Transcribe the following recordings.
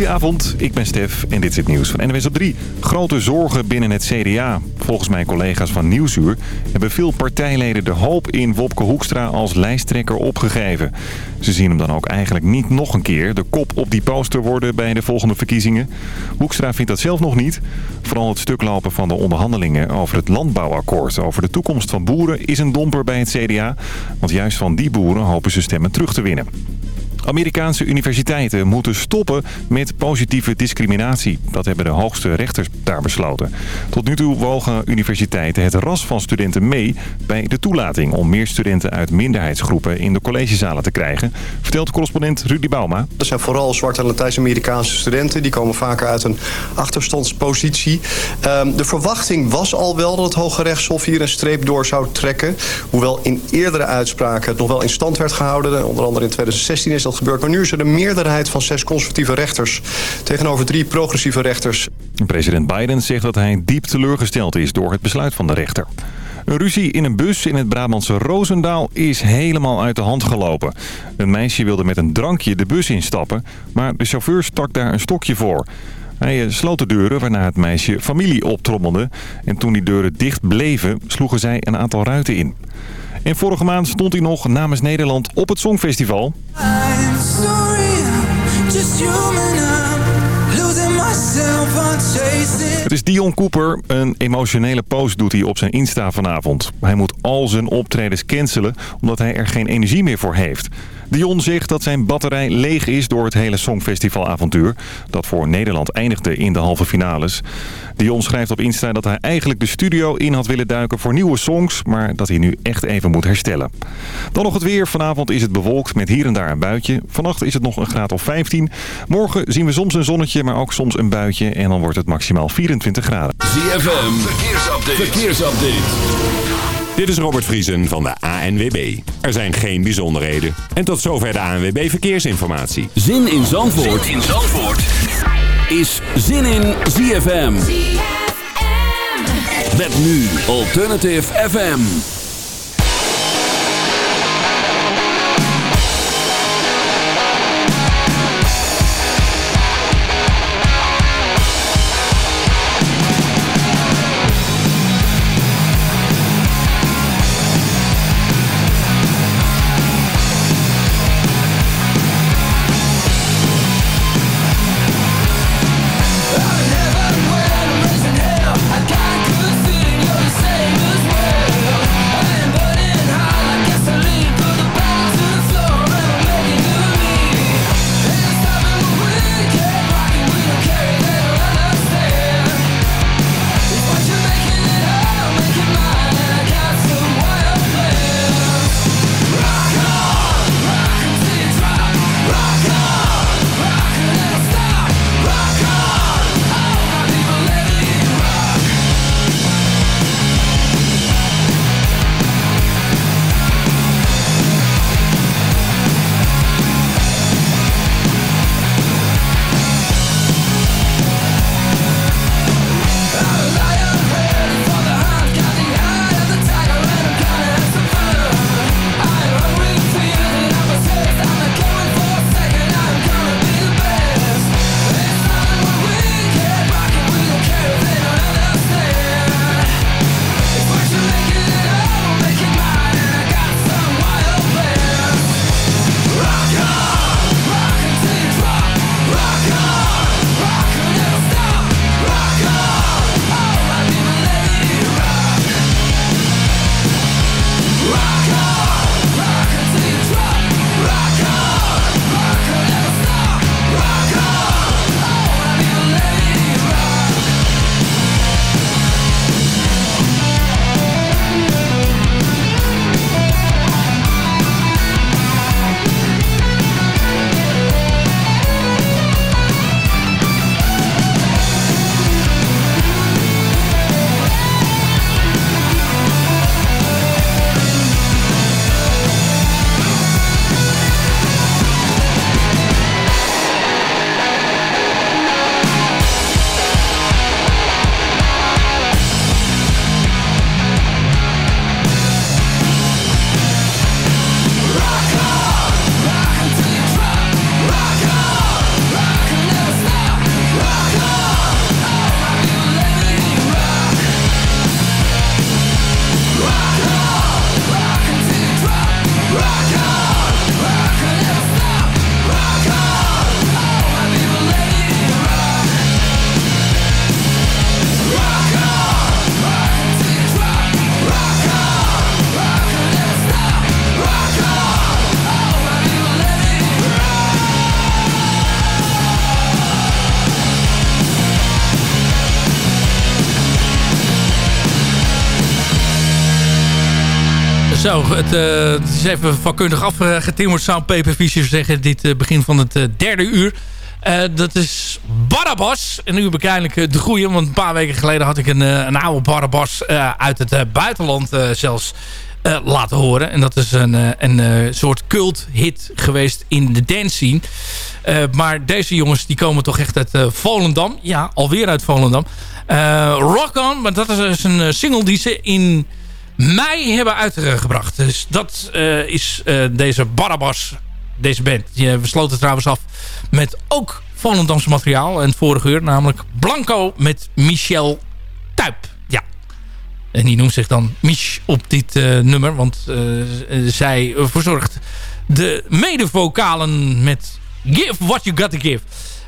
Goedenavond, ik ben Stef en dit is het nieuws van NWS op 3. Grote zorgen binnen het CDA. Volgens mijn collega's van Nieuwsuur hebben veel partijleden de hoop in Wopke Hoekstra als lijsttrekker opgegeven. Ze zien hem dan ook eigenlijk niet nog een keer de kop op die poster worden bij de volgende verkiezingen. Hoekstra vindt dat zelf nog niet. Vooral het stuk lopen van de onderhandelingen over het landbouwakkoord over de toekomst van boeren is een domper bij het CDA. Want juist van die boeren hopen ze stemmen terug te winnen. Amerikaanse universiteiten moeten stoppen met positieve discriminatie. Dat hebben de hoogste rechters daar besloten. Tot nu toe wogen universiteiten het ras van studenten mee bij de toelating... om meer studenten uit minderheidsgroepen in de collegezalen te krijgen... vertelt correspondent Rudy Bauma. Dat zijn vooral zwarte en Latijns-Amerikaanse studenten. Die komen vaker uit een achterstandspositie. Um, de verwachting was al wel dat het Hoge Rechtshof hier een streep door zou trekken. Hoewel in eerdere uitspraken het nog wel in stand werd gehouden. Onder andere in 2016 is dat gebeurd. Maar nu is er een meerderheid van zes conservatieve rechters... tegenover drie progressieve rechters. President Biden zegt dat hij diep teleurgesteld is door het besluit van de rechter. Een ruzie in een bus in het Brabantse Roosendaal is helemaal uit de hand gelopen. Een meisje wilde met een drankje de bus instappen, maar de chauffeur stak daar een stokje voor. Hij eh, sloot de deuren waarna het meisje familie optrommelde. En toen die deuren dicht bleven, sloegen zij een aantal ruiten in. En vorige maand stond hij nog namens Nederland op het Songfestival. Het is Dion Cooper. Een emotionele post doet hij op zijn Insta vanavond. Hij moet al zijn optredens cancelen omdat hij er geen energie meer voor heeft. Dion zegt dat zijn batterij leeg is door het hele Songfestivalavontuur. Dat voor Nederland eindigde in de halve finales. Dion schrijft op Insta dat hij eigenlijk de studio in had willen duiken voor nieuwe songs. Maar dat hij nu echt even moet herstellen. Dan nog het weer. Vanavond is het bewolkt met hier en daar een buitje. Vannacht is het nog een graad of 15. Morgen zien we soms een zonnetje, maar ook soms een buitje. En dan wordt het maximaal 24 graden. ZFM, verkeersupdate. verkeersupdate. Dit is Robert Vriesen van de ANWB. Er zijn geen bijzonderheden. En tot zover de ANWB Verkeersinformatie. Zin in Zandvoort, zin in Zandvoort. is Zin in ZFM. ZFM. Met nu Alternative FM. Zo, het, het, is even vakkundig afgetimmerd, zou Peper Fischer zeggen. Dit begin van het derde uur. dat is Barabbas. En nu eindelijk de goede. Want een paar weken geleden had ik een, een oude Barabbas uit het buitenland zelfs laten horen. En dat is een, een soort cult hit geweest in de dance scene. maar deze jongens die komen toch echt uit Volendam. Ja, alweer uit Volendam. Rock On, maar dat is een single die ze in mei hebben uitgebracht. Dus dat uh, is uh, deze Barabbas, deze band. We sloten trouwens af met ook Volendamse materiaal. En het vorige uur namelijk Blanco met Michel Tuip. Ja. En die noemt zich dan Mich op dit nummer. Want zij verzorgt de medevokalen met Give What You Got To Give.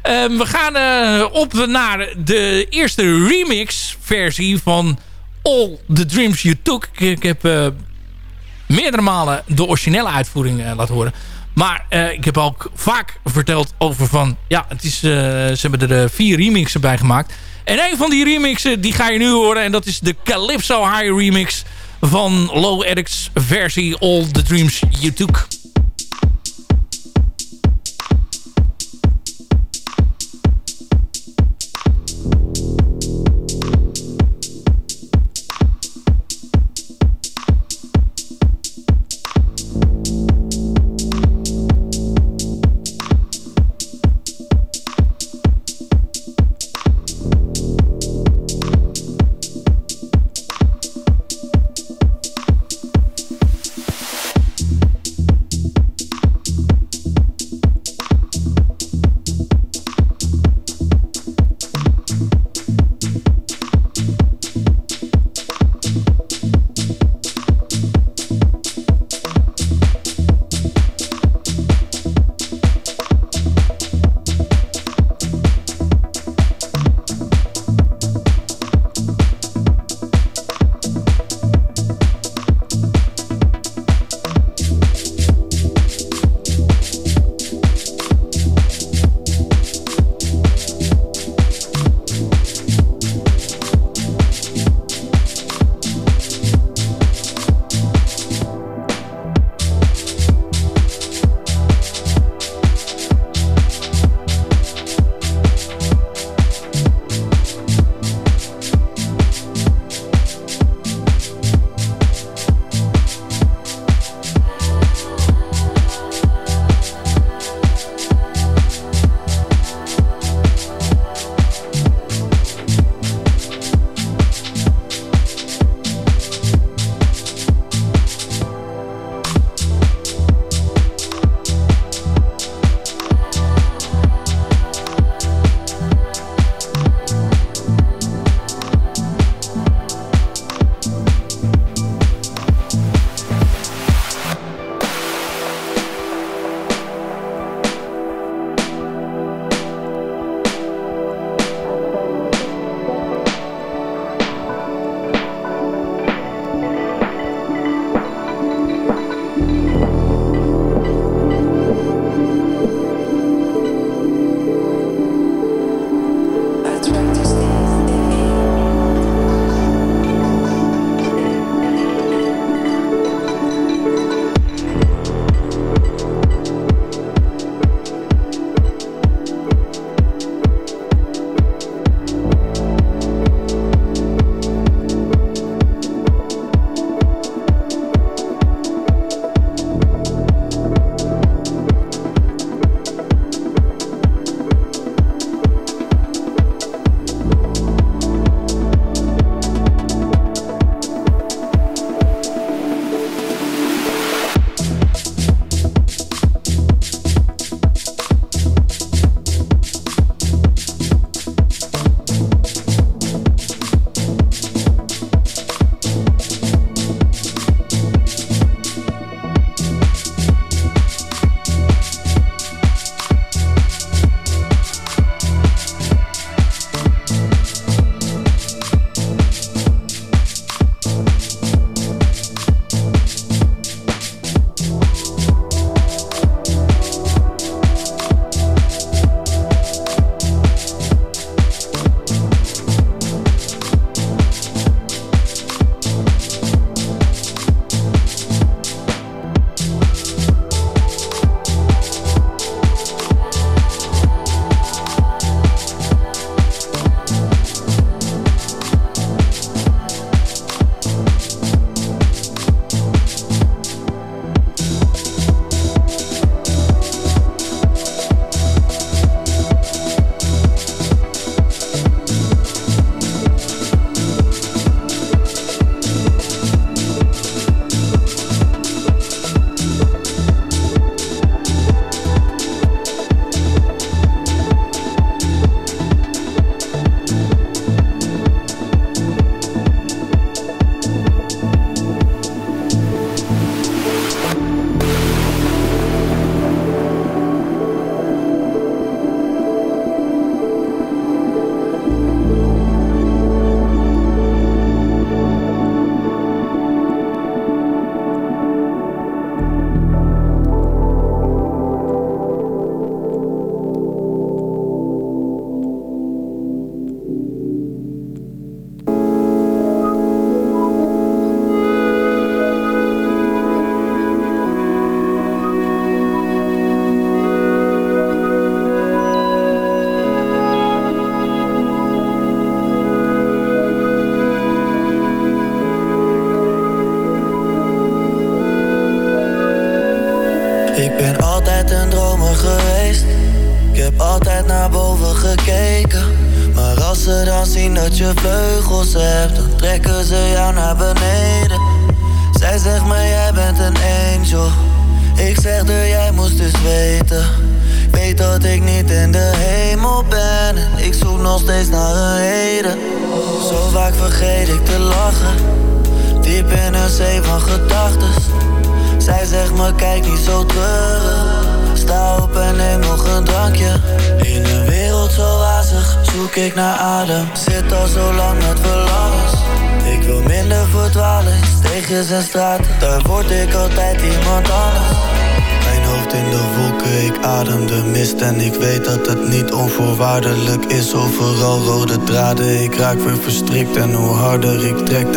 Um, we gaan op naar de eerste remix versie van All the Dreams You Took. Ik, heb uh, meerdere malen de originele uitvoering uh, laten horen. Maar uh, ik heb ook vaak verteld over van... Ja, het is, ze hebben er vier remixen bij gemaakt. En een van die remixen die ga je nu horen. En dat is de Calypso High remix van Low Addicts versie All the Dreams You Took.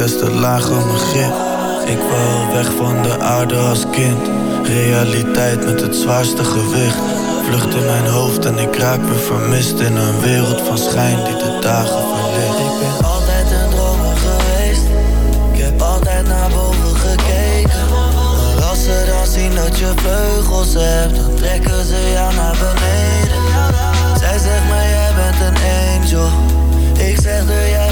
Des te lager mijn grip. Ik wil weg van de aarde als kind. Realiteit met het zwaarste gewicht. Vlucht in mijn hoofd en ik raak weer vermist In een wereld van schijn die de dagen verlicht. Ik ben altijd een dromer geweest. Ik heb altijd naar boven gekeken. Maar als ze dan zien dat je vleugels hebt Dan trekken ze jou naar beneden. Zij zegt me jij bent een angel. Ik zeg er jij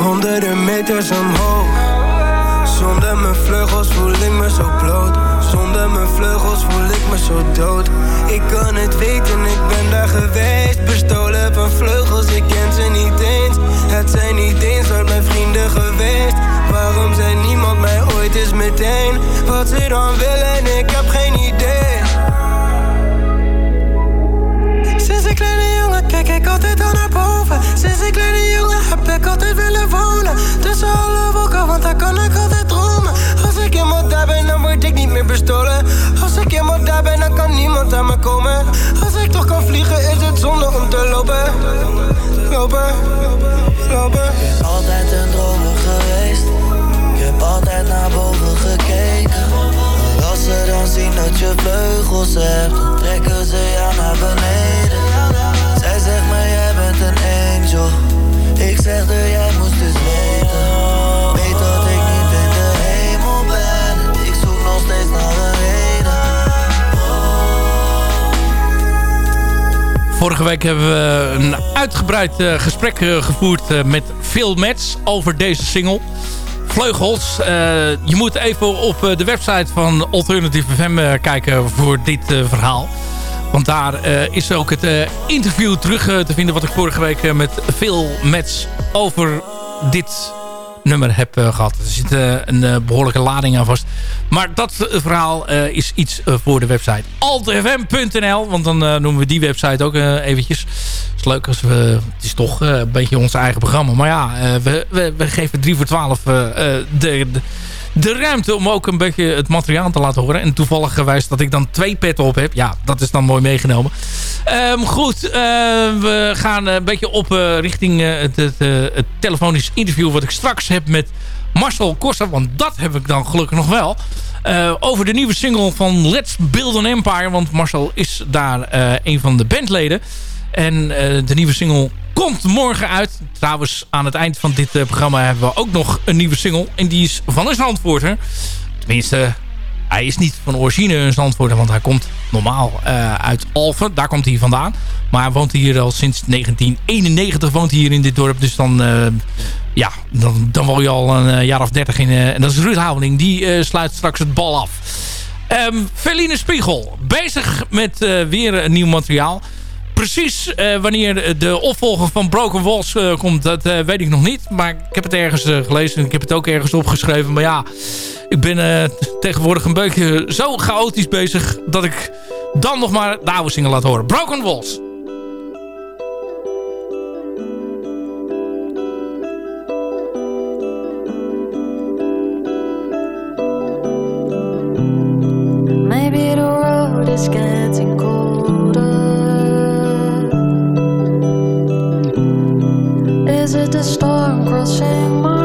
Honderden meters omhoog. Zonder mijn vleugels voel ik me zo bloot. Zonder mijn vleugels voel ik me zo dood. Ik kan het weten, ik ben daar geweest. Bestolen van vleugels, ik ken ze niet eens. Het zijn niet eens uit mijn vrienden geweest. Waarom zei niemand mij ooit eens meteen Wat ze dan willen, ik heb geen idee Sinds ik kleine jongen heb ik altijd willen wonen. Tussen alle wolken, want daar kan ik altijd dromen. Als ik eenmaal daar ben, dan word ik niet meer bestolen. Als ik eenmaal daar ben, dan kan niemand aan me komen. Als ik toch kan vliegen, is het zonde om te lopen. Lopen, lopen. Altijd een dromer geweest. Ik heb altijd naar boven gekeken. Als ze dan zien dat je vleugels hebt trekken ze jou naar beneden. Zij zegt me Ik zeg er jij moest dus weten Weet dat ik niet in de hemel ben Ik zoek nog steeds naar een reden Vorige week hebben we een uitgebreid eh, gesprek eh, gevoerd eh, met Phil Metz over deze single. Vleugels. Eh, je moet even op de website van Alternative FM kijken voor dit verhaal. Want daar eh, is ook het eh, interview terug eh, te vinden... wat ik vorige week met Phil Metz over dit nummer heb eh, gehad. Er zit een eh, behoorlijke lading aan vast. Maar dat verhaal is iets voor de website altfm.nl. Want dan noemen we die website ook eventjes. Het is leuk als we... Het is toch een beetje ons eigen programma. Maar ja, we, we, we geven 3 voor 12 eh, eh, de, de, de ruimte om ook een beetje het materiaal te laten horen. En toevallig gewijs dat ik dan twee petten op heb. Ja, dat is dan mooi meegenomen. Ehm, goed, eh, we gaan een beetje op eh, richting eh, het, het, het telefonisch interview... wat ik straks heb met Marcel Koster. Want dat heb ik dan gelukkig nog wel. Over de nieuwe single van Let's Build an Empire. Want Marcel is daar een van de bandleden. En de nieuwe single komt morgen uit. Trouwens, aan het eind van dit eh, programma hebben we ook nog een nieuwe single. En die is van een Zandvoorter. Tenminste, hij is niet van origine een Zandvoorter. Want hij komt normaal eh, uit Alphen. Daar komt hij vandaan. Maar hij woont hier al sinds 1991 woont hier in dit dorp. Dus dan, eh, ja, dan, dan je al een jaar of dertig in. en dat is Ruud Houding. Die sluit straks het bal af. Ehm Feline Spiegel. Bezig met weer een nieuw materiaal. Precies eh, wanneer de opvolger van Broken Walls eh, komt, dat eh, weet ik nog niet. Maar ik heb het ergens gelezen en ik heb het ook ergens opgeschreven. Maar ja, ik ben tegenwoordig een beetje zo chaotisch bezig... dat ik dan nog maar de oude single laat horen. Broken Walls. Maybe the road is getting It the storm crossing my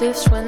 different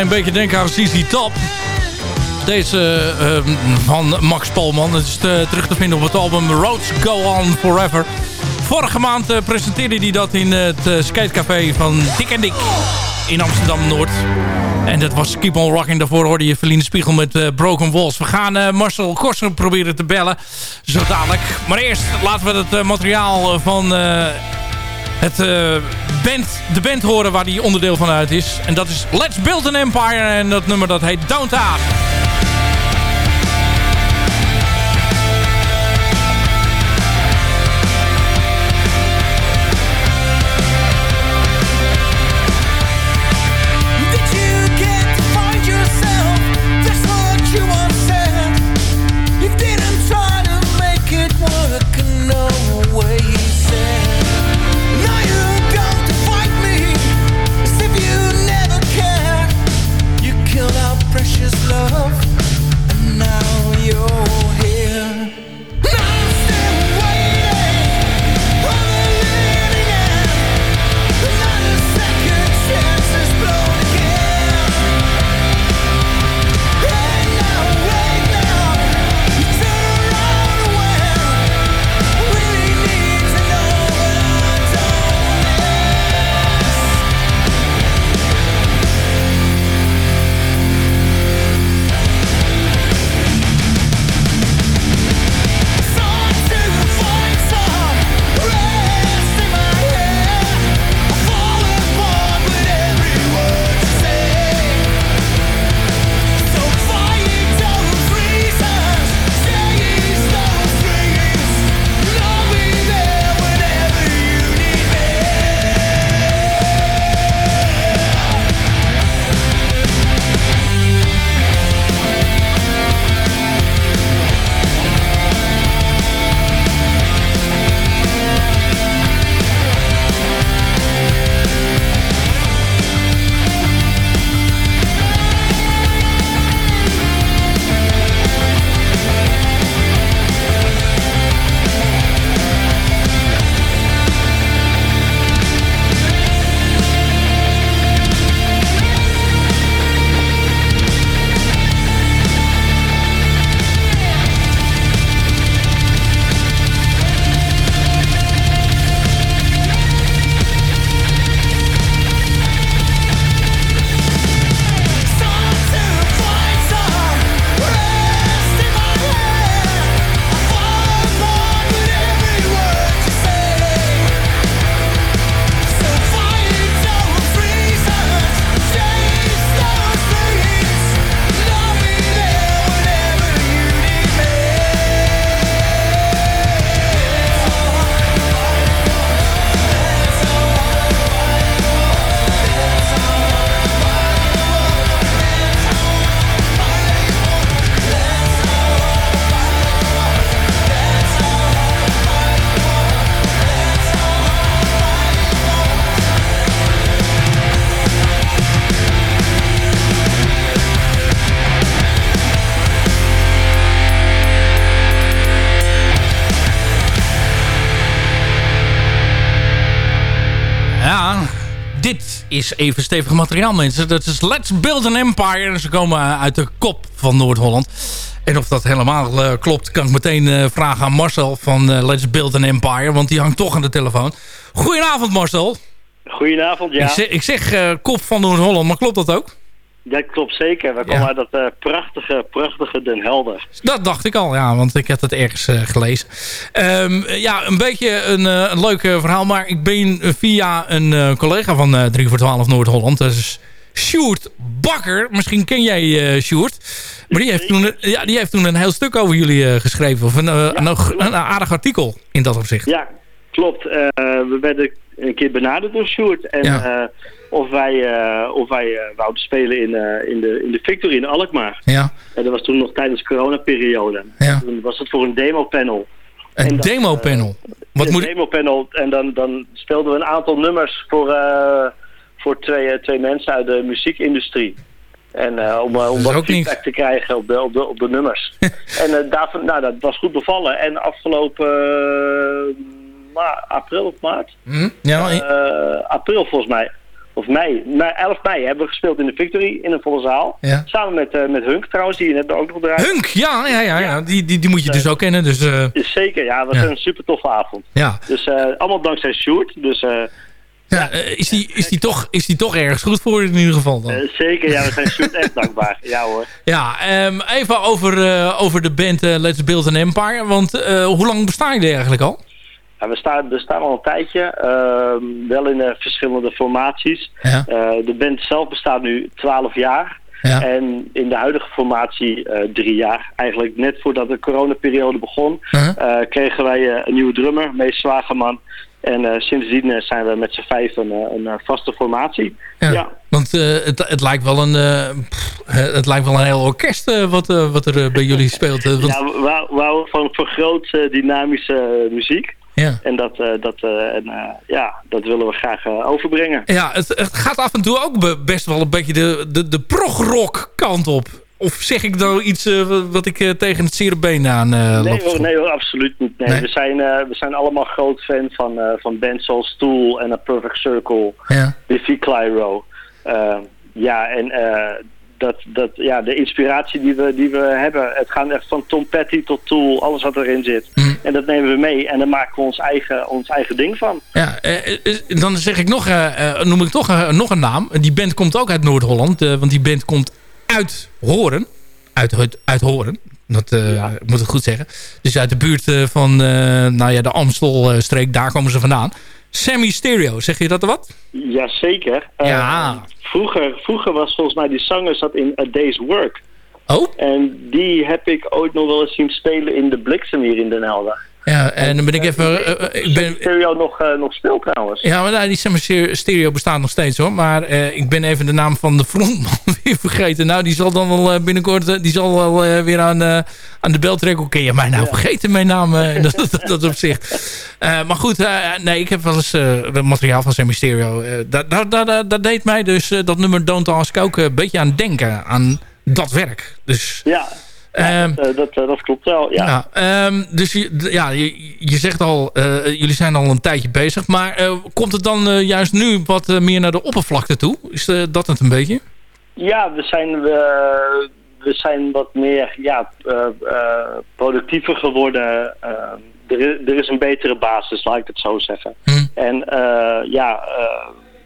een beetje denken aan CC Top. Deze eh, van Max Polman. Het is te- terug te vinden op het album Roads Go On Forever. Vorige maand eh, presenteerde hij dat in het eh, skatecafé van Dik en Dik in Amsterdam-Noord. En dat was Keep On Rocking. Daarvoor hoorde je Verline Spiegel met eh, Broken Walls. We gaan eh, Marcel Korsen proberen te bellen. Zo dadelijk. Maar eerst laten we het eh, materiaal van eh, het, eh, band, de band horen waar die onderdeel van uit is. En dat is Let's Build an Empire. En dat nummer dat heet Don't is even stevig materiaal, mensen. Dat is Let's Build an Empire. En ze komen eh, uit de kop van Noord-Holland. En of dat helemaal eh, klopt, kan ik meteen eh, vragen aan Marcel van Let's Build an Empire. Want die hangt toch aan de telefoon. Goedenavond, Marcel. Goedenavond, ja. Ik zeg, ik zeg kop van Noord-Holland, maar klopt dat ook? Dat klopt zeker. We komen Ja. uit dat eh, prachtige, prachtige Den Helder. Dat dacht ik al, ja, want ik heb het ergens eh, gelezen. Ehm, ja, een beetje een, een leuk verhaal, maar ik ben via een collega van eh 3 voor 12 Noord-Holland, dat is Sjoerd Bakker. Misschien ken jij eh Sjoerd. Maar die heeft, toen, ja, die heeft toen een heel stuk over jullie geschreven. Of een, een, een aardig artikel in dat opzicht. Ja, klopt. We werden een keer benaderd door Sjoerd. En Ja. eh, of wij, eh, of wij eh, wouden spelen in, in, de, in de Victory in Alkmaar. Ja, En dat was toen nog tijdens de coronaperiode. Ja. Toen was het voor een demopanel. een demo-panel. Wat een moet ik... demopanel. En dan, dan speelden we een aantal nummers voor, voor twee, twee mensen uit de muziekindustrie. En om, om wat feedback te krijgen op de, op de, op de nummers. en eh, daarvan, nou, dat was goed bevallen. En afgelopen april of maart, Hm? Ja, april volgens mij, of mei, mei, 11 mei hebben we gespeeld in de Victory in een volle zaal. Ja. Samen met, eh, met Hunk trouwens, die je net ook nog draait. Hunk, ja, ja, ja, ja. Die, die, die moet je dus ook kennen. Dus, eh, Zeker, ja, het was een super toffe avond. ja. Dus allemaal dankzij Sjoerd. Dus ja is, die, is, die toch, is die toch ergens goed voor in ieder geval dan? zeker, ja, we zijn Sjoerd echt dankbaar. Ja hoor. Ja, ehm, even over, over de band Let's Build an Empire. Want hoe lang bestaan jullie eigenlijk al? We, staan, we staan al een tijdje, ehm, wel in eh, verschillende formaties. Ja. Eh, de band zelf bestaat nu 12 jaar. Ja. En in de huidige formatie eh, drie jaar. Eigenlijk net voordat de coronaperiode begon, Uh-huh. kregen wij een nieuwe drummer, Mees Zwageman. En sindsdien zijn we met z'n vijf een, een vaste formatie. Ja. Ja. Want het, het, lijkt wel een, pff, het lijkt wel een heel orkest wat, wat er bij jullie speelt. want- Ja, we houden van vergroot dynamische muziek. Ja. En dat, eh, dat, eh, en, eh, ja, dat willen we graag overbrengen. Ja, het, het gaat af en toe ook be- best wel een beetje de, de, de prog-rock kant op. Of zeg ik nou iets wat ik tegen het zere been aan loop? Nee hoor, nee hoor, absoluut niet. Nee, Nee? We, zijn, we zijn allemaal groot fan van, van bands zoals Tool en A Perfect Circle, Ja. Biffy Clyro. Ja, en dat, dat, ja, de inspiratie die we, die we hebben, het gaat echt van Tom Petty tot Tool, alles wat erin zit. Mm. En dat nemen we mee en daar maken we ons eigen, ons eigen ding van. Ja, eh, eh, dan zeg ik nog, eh, eh, noem ik toch eh, nog een naam. Die band komt ook uit Noord-Holland. eh, want die band komt uit Horen. Uit, uit, uit Horen. Dat eh, moet ik goed zeggen. Dus uit de buurt eh, van eh, nou ja, de Amstelstreek. Daar komen ze vandaan. Sammy Stereo, zeg je dat er wat? Jazeker. Eh, Ja. vroeger, vroeger was volgens mij die zanger zat in A Day's Work. Oh? En die heb ik ooit nog wel eens zien spelen in de Bliksem hier in Den Helder. Ja, en dan ben ik even... eh, eh, ik ben, Stereo nog, eh, nog speelt trouwens. Ja, maar nou, die Stereo bestaat nog steeds hoor. Maar eh, ik ben even de naam van de frontman weer vergeten. Nou, die zal dan wel eh, binnenkort eh, die zal wel eh, weer aan, eh, aan de bel trekken. Kun je mij nou vergeten, mijn naam? eh, dat, dat, dat op zich. Eh, maar goed, eh, nee, ik heb wel eens eh, het materiaal van Sammy Stereo. eh, dat, dat, dat, dat- deed mij dus, eh, dat nummer Don't Ask ook eh, een beetje aan denken. Aan dat werk. Dus... Ja, ehm, dat, eh, dat, eh, dat klopt wel. Ja. ja, ehm, dus je, ja, je, je zegt al, eh, jullie zijn al een tijdje bezig. Maar komt het dan juist nu wat meer naar de oppervlakte toe? Is dat het een beetje? Ja, we zijn, we, we zijn wat meer ja, productiever geworden. Eh, er, is, er is een betere basis, laat ik het zo zeggen. Hm. En ja,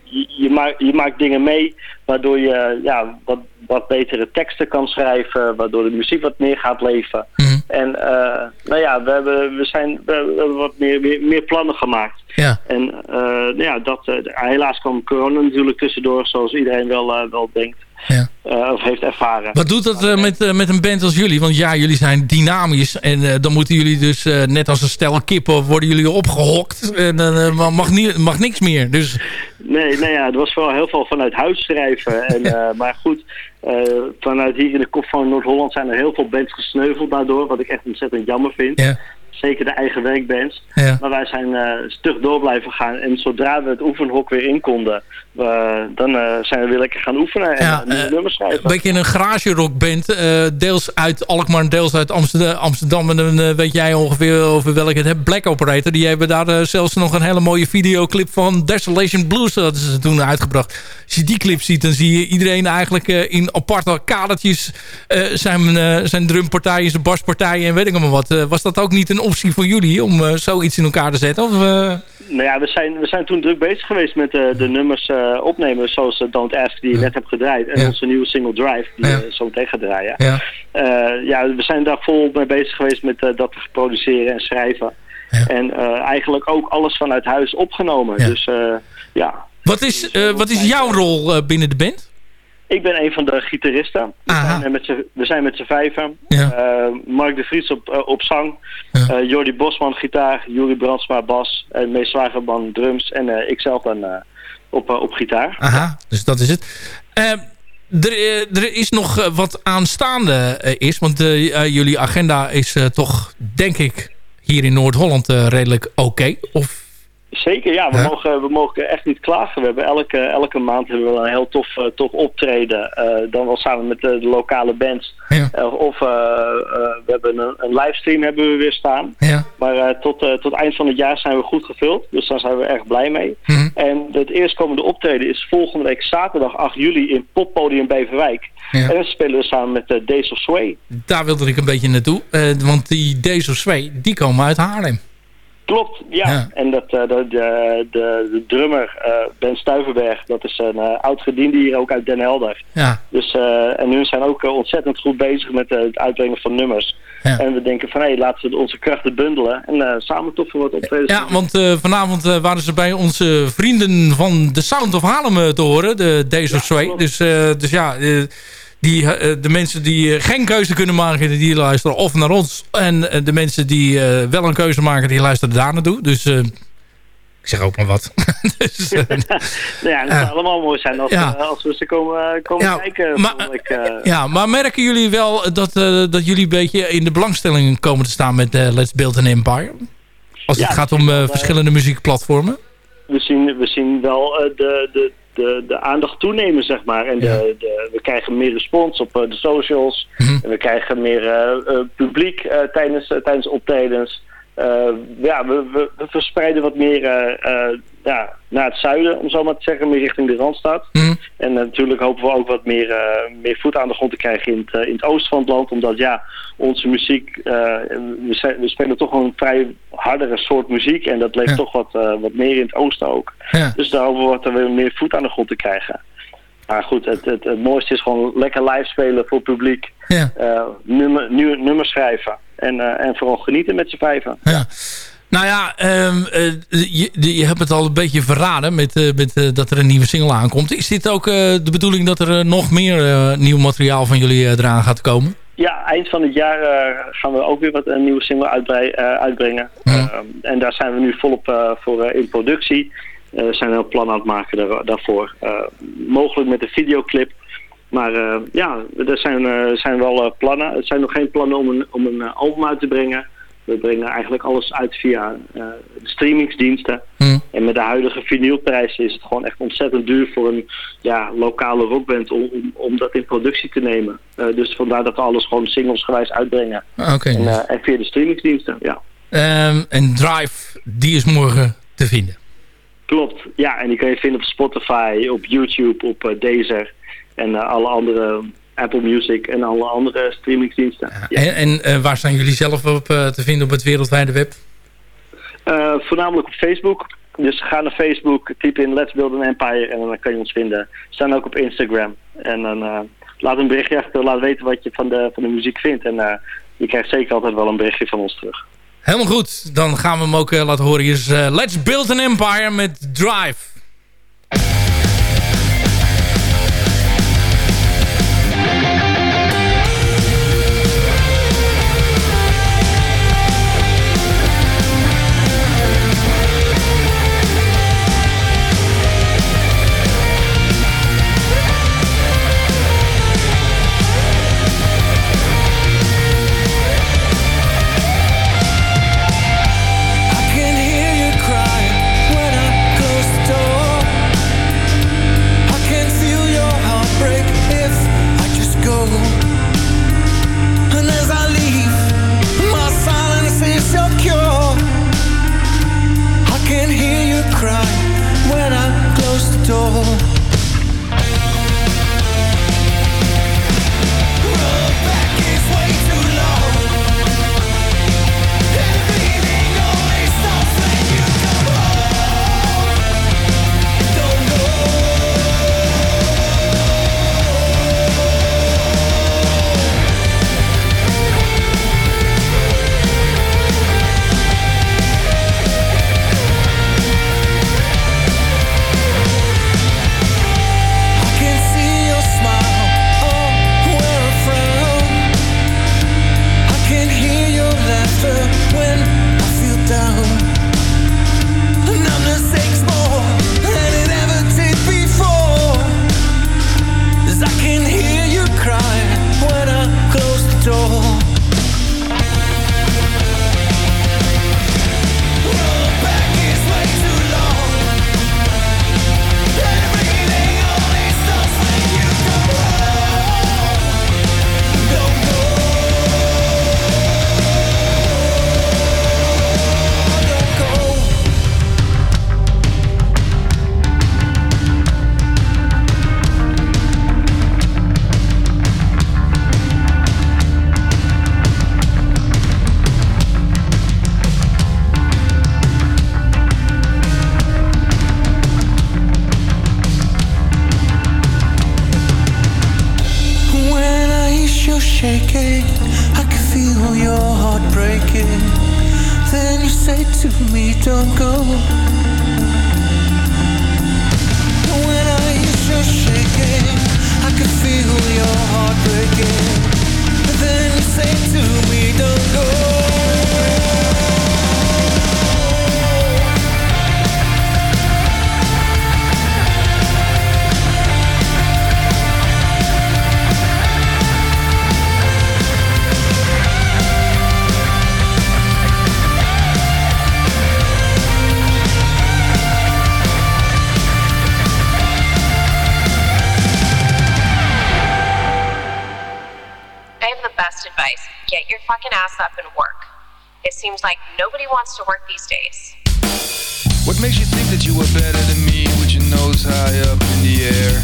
je, je, maakt, je maakt dingen mee waardoor je ja, wat, wat betere teksten kan schrijven. Waardoor de muziek wat meer gaat leven. Hm. En eh, nou ja, we hebben, we zijn, we hebben wat meer, meer, meer plannen gemaakt. Ja. En eh, nou ja, dat, eh, helaas kwam corona natuurlijk tussendoor, zoals iedereen wel, wel denkt. Ja. eh, of heeft ervaren. Wat doet dat eh, met, eh, met een band als jullie? Want ja, jullie zijn dynamisch. En dan moeten jullie dus, net als een stel kippen, worden jullie opgehokt. En dan mag, niet, mag niks meer. Dus Nee, nou ja, het was vooral heel veel vanuit huis schrijven. En, maar goed, vanuit hier in de kop van Noord-Holland zijn er heel veel bands gesneuveld daardoor. Wat ik echt ontzettend jammer vind. ja. Zeker de eigen werkbands. Ja. Maar wij zijn eh, stug door blijven gaan. En zodra we het oefenhok weer in konden, eh, dan eh, zijn we weer lekker gaan oefenen en Ja, nieuwe nummers schrijven. Een beetje een garage rockband. eh deels uit Alkmaar en deels uit Amsterdam. Amsterdam en dan weet jij ongeveer over welke het hebt. Black Operator. Die hebben daar zelfs nog een hele mooie videoclip van Desolation Blues. Dat is toen uitgebracht. Als je die clip ziet, dan zie je iedereen eigenlijk in aparte kadertjes. zijn, zijn drumpartijen, zijn baspartijen en weet ik allemaal wat. Was dat ook niet een optie voor jullie om eh, zoiets in elkaar te zetten? Of, eh, Nou ja, we zijn, we zijn toen druk bezig geweest met eh, de nummers opnemen, zoals Don't Ask, die je net hebt gedraaid. En Ja. onze nieuwe single Drive, die Ja. zo meteen gaan draaien. ja. Ja, we zijn daar vol mee bezig geweest met dat te produceren en schrijven. En eigenlijk ook alles vanuit huis opgenomen. Dus ja, Wat, is, wat is jouw rol binnen de band? Ik ben een van de gitaristen. We zijn, met z'n- we zijn met z'n vijven. Ja. Eh, Mark de Vries op, eh, op zang. Ja. Eh, Jordi Bosman gitaar. Juri Brandsma bas. En Mees drums. En ikzelf dan op, op gitaar. Aha, dus dat is het. Eh, er, er is nog wat aanstaande is. Want jullie agenda is toch, denk ik, hier in Noord-Holland redelijk oké. Of Zeker, ja. We, Ja. Mogen, we mogen echt niet klagen. We hebben elke, elke maand hebben we een heel tof, eh, tof optreden. Eh, dan wel samen met de, de lokale bands. Ja. Eh, of eh, eh, we hebben een, een livestream hebben we weer staan. Ja. Maar eh, tot, eh, tot eind van het jaar zijn we goed gevuld. Dus daar zijn we erg blij mee. Mhm. En het eerstkomende optreden is volgende week zaterdag 8 juli in Poppodium Beverwijk. Ja. En dan spelen we samen met uh, Days of Sway. Daar wilde ik een beetje naartoe. eh, want die Days of Sway, die komen uit Haarlem. Klopt, ja. Ja. En dat, eh, de, de, de, de drummer eh, Ben Stuivenberg, dat is een eh, oud gediende hier ook uit Den Helder. Ja. Dus, eh, en hun zijn ook eh, ontzettend goed bezig met eh, het uitbrengen van nummers. Ja. En we denken van, hé, laten we onze krachten bundelen en eh, samen toch voor wat optreden. Ja, want eh, vanavond eh, waren ze bij onze vrienden van The Sound of Haarlem eh, te horen. De Days of. Dus, eh, dus ja, eh, die, eh, de mensen die eh, geen keuze kunnen maken, die luisteren of naar ons. En eh, de mensen die wel een keuze maken, die luisteren daar naartoe. Dus ik zeg ook maar wat. dus, ja, het Ja. zou allemaal mooi zijn als, Ja. als we ze komen, komen Ja, kijken. maar- eh. ja, maar merken jullie wel dat, dat jullie een beetje in de belangstelling komen te staan met Let's Build an Empire? Als het gaat dat om verschillende muziekplatformen. we zien, we zien wel de, de, de, de aandacht toenemen, zeg maar. En de, de, we krijgen meer respons op eh, de socials. Mhm. En we krijgen meer eh, eh, publiek tijdens, tijdens optredens. Eh, ja, we, we, we verspreiden wat meer eh, eh, ja, naar het zuiden, om zo maar te zeggen, meer richting de Randstad. Mhm. En natuurlijk hopen we ook wat meer, meer voet aan de grond te krijgen in het, in het oosten van het land. Omdat ja, onze muziek, we, we spelen toch een vrij hardere soort muziek. En dat leeft Ja. toch wat, wat meer in het oosten ook. Ja. Dus daar hopen we wat er weer meer voet aan de grond te krijgen. Maar goed, het, het, het mooiste is gewoon lekker live spelen voor het publiek. Ja. nummer, nieuwe nummers schrijven. En, eh, en vooral genieten met z'n vijven. Ja. Nou ja, ehm, eh, je, je hebt het al een beetje verraden met, eh, met dat er een nieuwe single aankomt. Is dit ook de bedoeling dat er nog meer nieuw materiaal van jullie eraan gaat komen? Ja, eind van het jaar gaan we ook weer wat een nieuwe single uitbrei- uitbrengen. Ja. Ehm, en daar zijn we nu volop voor in productie. We zijn een plan aan het maken daar, daarvoor. Mogelijk met een videoclip. Maar eh, ja, er zijn, eh, zijn wel eh, plannen. Het zijn nog geen plannen om een, om een album uit te brengen. We brengen eigenlijk alles uit via de streamingsdiensten. Hm. En met de huidige vinylprijzen is het gewoon echt ontzettend duur voor een ja, lokale rockband om, om, om dat in productie te nemen. Dus vandaar dat we alles gewoon singlesgewijs uitbrengen. Ah. En, en via de streamingsdiensten, ja. Ehm, en Drive, die is morgen te vinden. Klopt, ja. En die kun je vinden op Spotify, op YouTube, op eh, Deezer en eh, alle andere Apple Music en alle andere streamingsdiensten. Ja. En, en eh, waar zijn jullie zelf op eh, te vinden op het wereldwijde web? Voornamelijk op Facebook. Dus ga naar Facebook, typ in Let's Build an Empire en dan kan je ons vinden. We staan ook op Instagram. En dan laat een berichtje achter, laat weten wat je van de, van de muziek vindt. En je krijgt zeker altijd wel een berichtje van ons terug. Helemaal goed, dan gaan we hem ook laten horen. Hier is Let's Build an Empire met Drive. Get your fucking ass up and work. It seems like nobody wants to work these days. What makes you think that you are better than me with your nose high up in the air?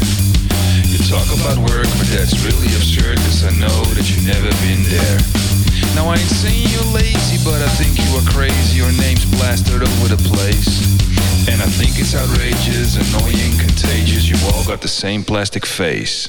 You talk about work, but that's really absurd cause I know that you've never been there. Now I ain't saying you're lazy, but I think you are crazy. Your name's plastered over the place. And I think it's outrageous, annoying, contagious. You all got the same plastic face.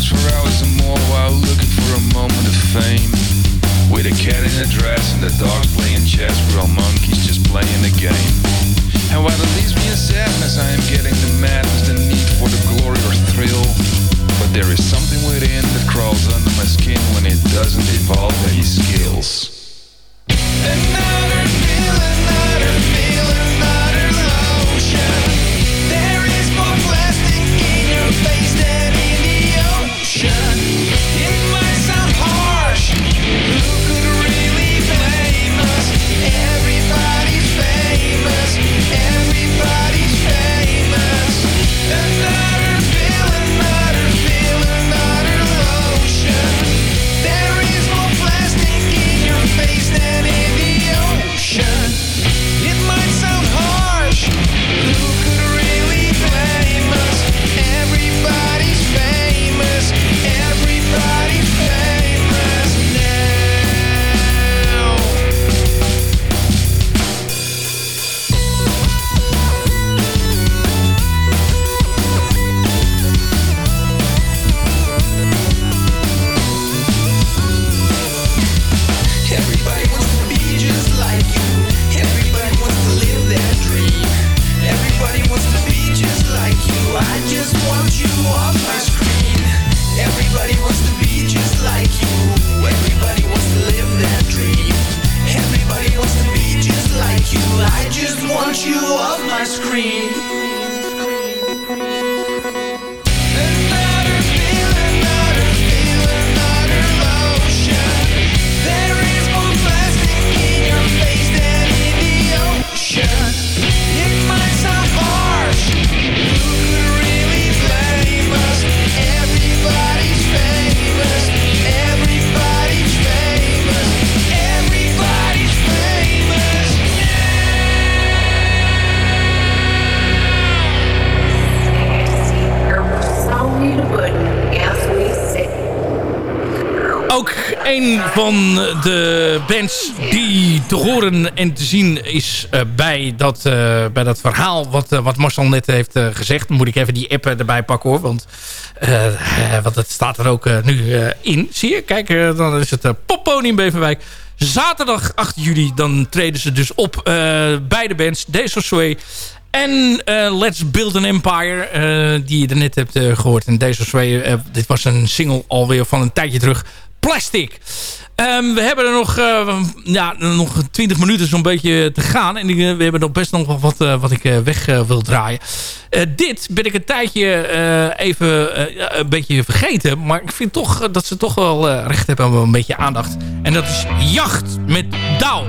For hours or more while looking for a moment of fame. With a cat in a dress and the dogs playing chess, we're all monkeys just playing the game. And while it leaves me in sadness, I am getting the madness, the need for the glory or thrill. But there is something within that crawls under my skin when it doesn't involve any skills. There van de bands die te horen en te zien is eh, bij, dat, eh, bij dat verhaal wat, eh, wat Marcel net heeft gezegd. Moet ik even die app erbij pakken hoor. Want, want het staat er ook nu in. Zie je? Kijk, dan is het uh, Poppodium Beverwijk. Zaterdag 8 juli dan treden ze dus op bij de bands Desosway en Let's Build an Empire, die je er net hebt eh, gehoord. En Desosway, eh dit was een single alweer van een tijdje terug. Plastic. Ehm, we hebben er nog, eh, ja, nog 20 minuten zo'n beetje te gaan. En eh, we hebben nog best nog wat, eh, wat ik weg wil draaien. Dit ben ik een tijdje even een beetje vergeten. Maar ik vind toch dat ze toch wel recht hebben op een beetje aandacht. En dat is Jacht met Douw.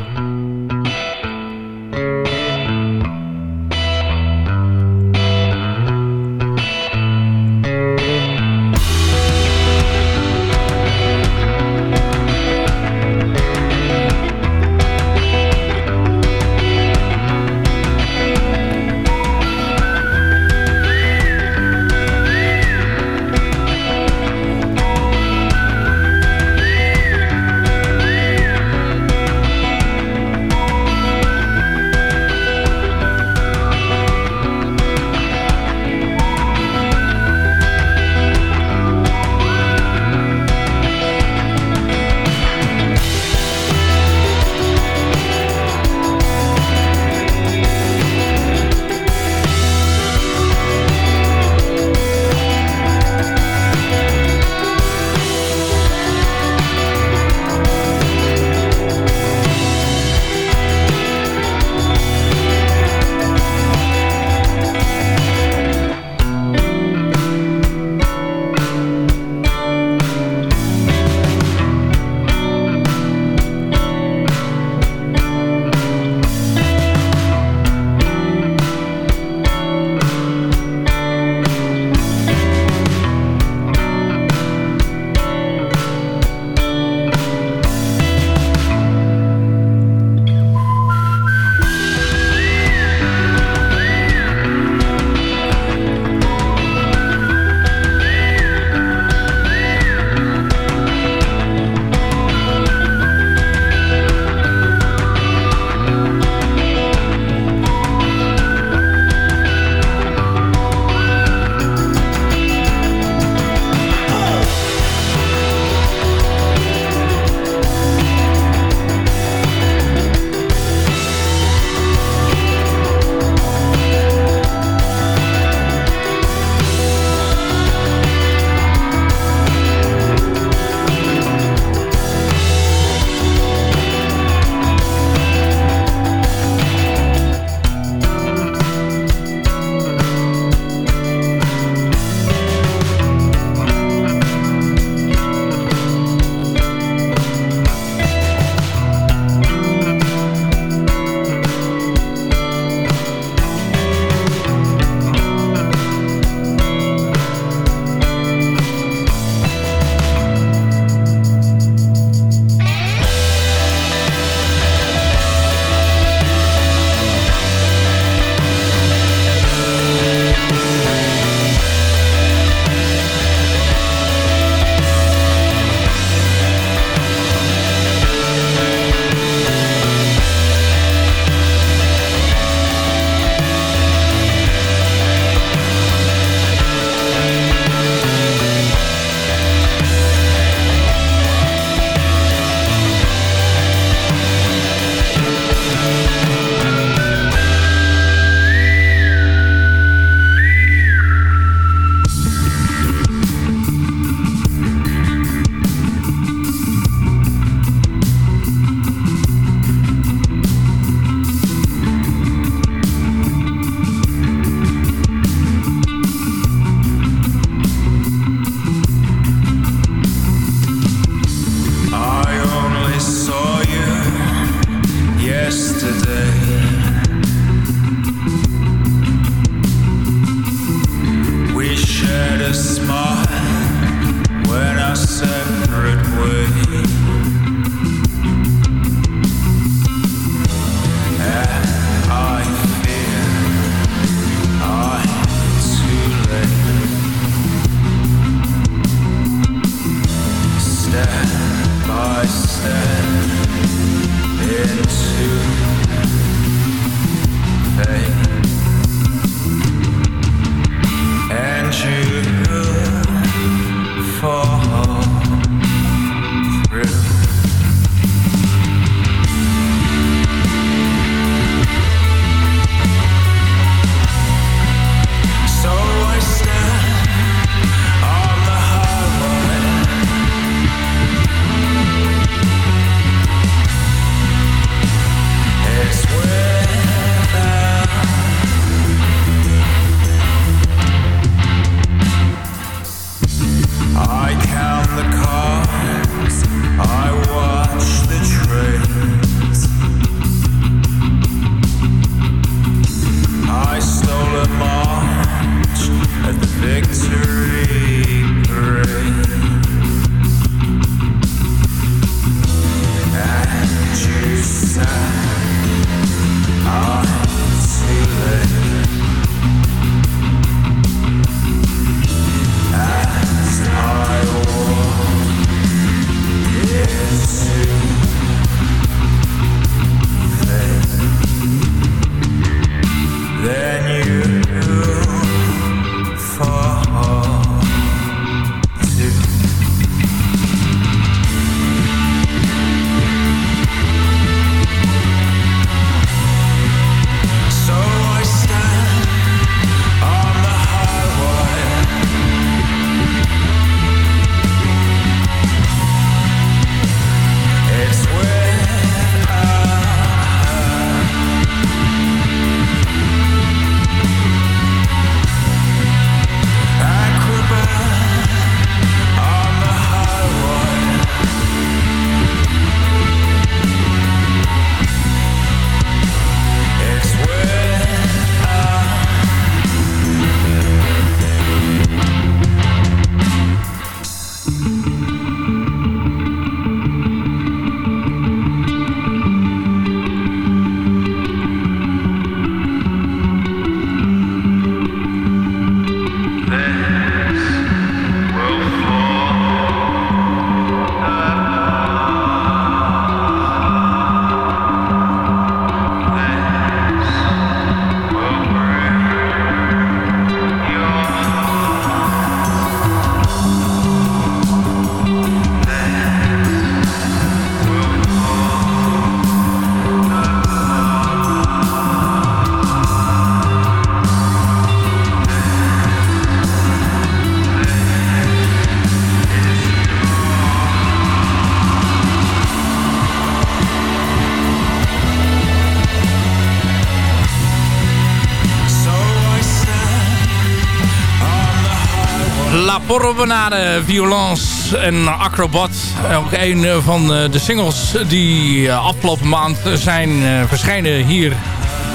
Promenade, Violence en Acrobat. Ook een eh, van eh, de singles die eh, afgelopen maand zijn verschenen hier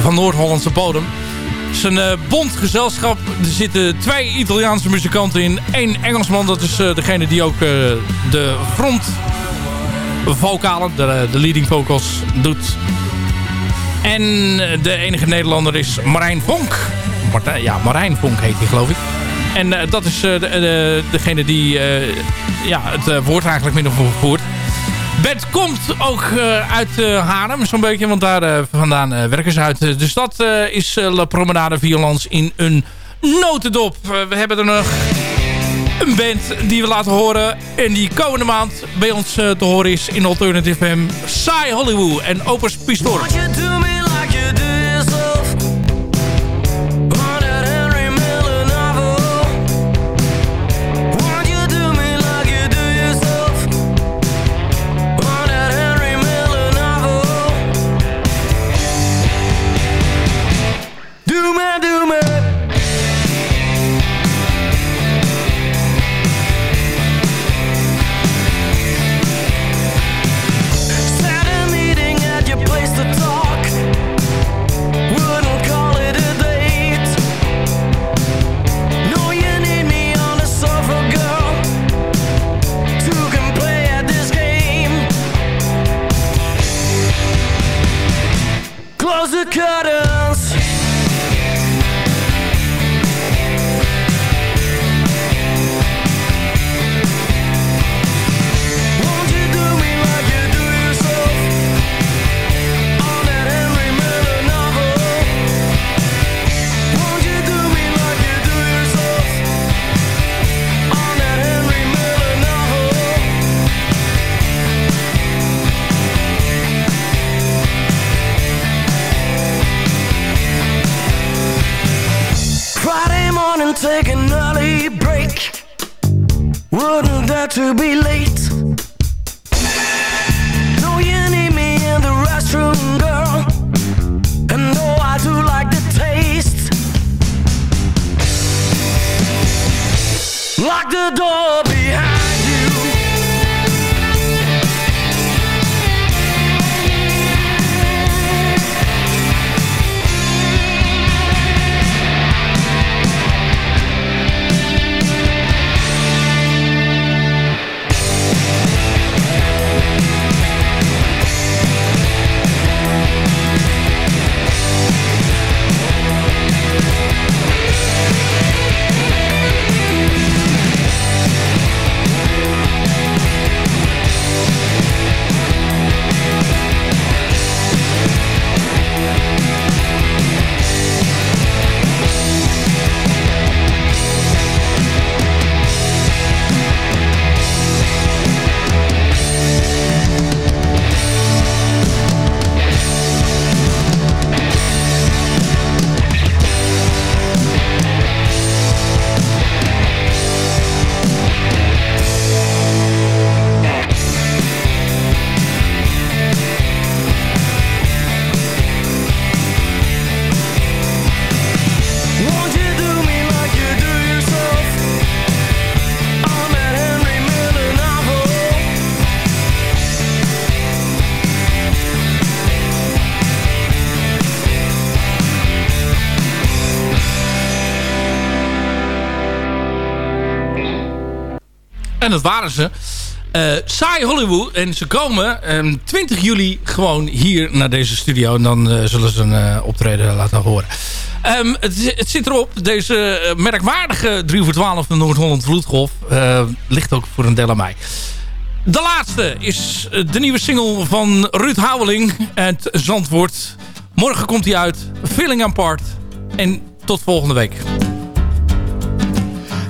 van Noord-Hollandse bodem. Het is een eh, bond gezelschap. Er zitten twee Italiaanse muzikanten in. één Engelsman, dat is degene die ook de frontvocalen, de, de leading vocals, doet. En de enige Nederlander is Marijn Vonk. Ja, Marijn Vonk heet hij geloof ik. En eh, dat is eh, de, de- degene die eh, ja, het eh, woord eigenlijk min of voert. Bert komt ook eh, uit eh, Haarlem, zo'n beetje, want daar eh, vandaan eh, werken ze uit. Eh, Dus dat eh, is eh, La Promenade Violence in een notendop. Eh, we hebben er nog een band die we laten horen. En die komende maand bij ons eh, te horen is in Alternative FM. Sai Hollywood en Opus Pistor. could En dat waren ze. Eh Saai Hollywood. En ze komen ehm, 20 juli gewoon hier naar deze studio. En dan eh, zullen ze een eh, optreden laten horen. Ehm, het, het zit erop. Deze merkwaardige 3 voor 12 van Noord-Holland Vloedgolf ligt ook voor een deel aan mij. De laatste is de nieuwe single van Ruud Houweling uit Zandvoort. Morgen komt hij uit. Feeling Apart. En tot volgende week.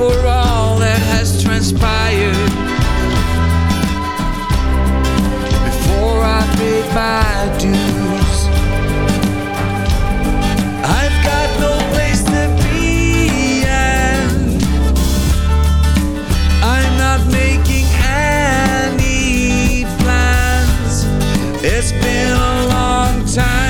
before expired before I paid my dues. I've got no place to be, and I'm not making any plans. It's been a long time